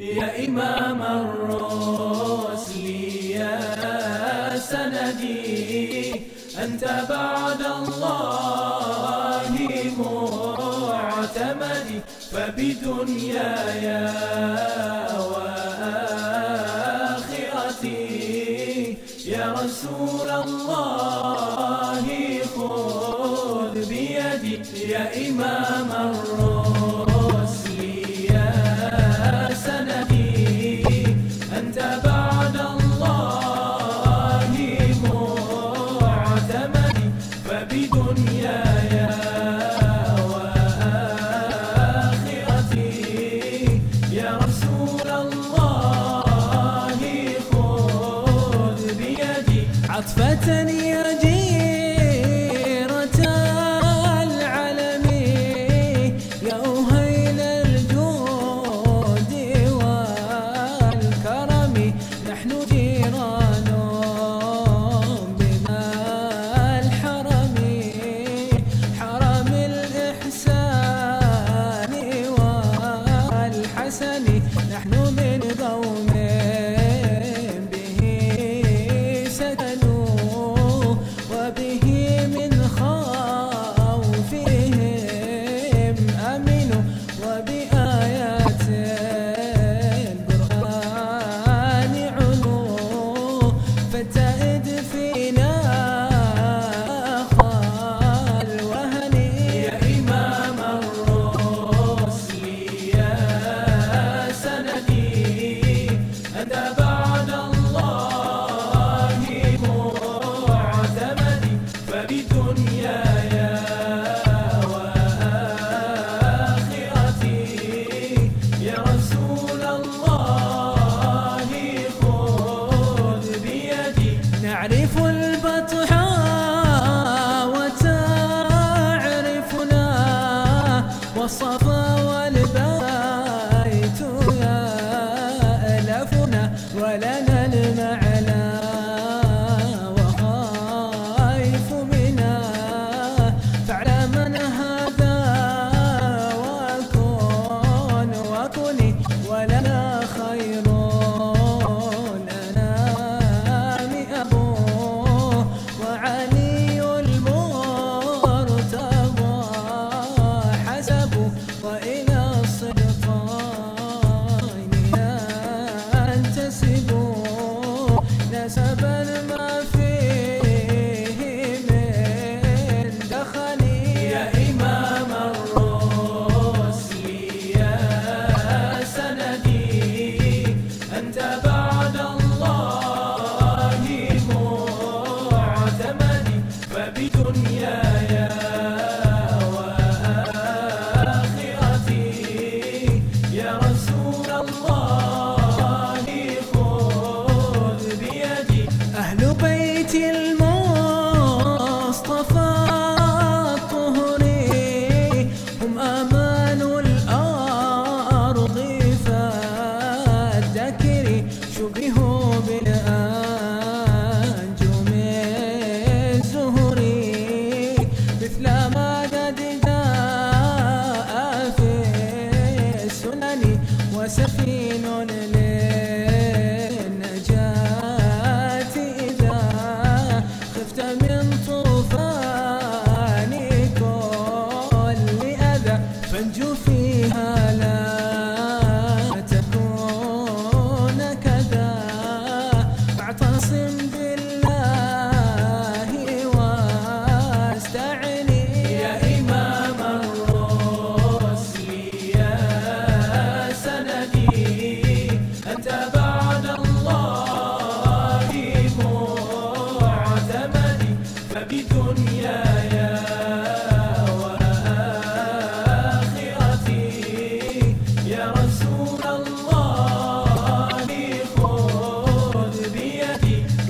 يا إمام الرسل يا سندي أنت بعد الله معتمدي فبدنياي وآخرتي. يا رسول الله خذ بيدي يا إمام better. صباح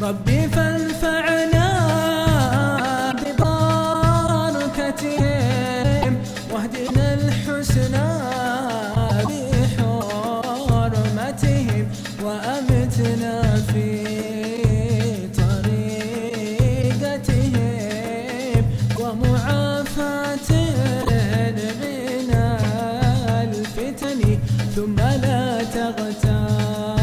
ربي فانفعنا ببركتهم واهدنا الحسنى بحرمتهم. وأمتنا ثم لا تغتاب.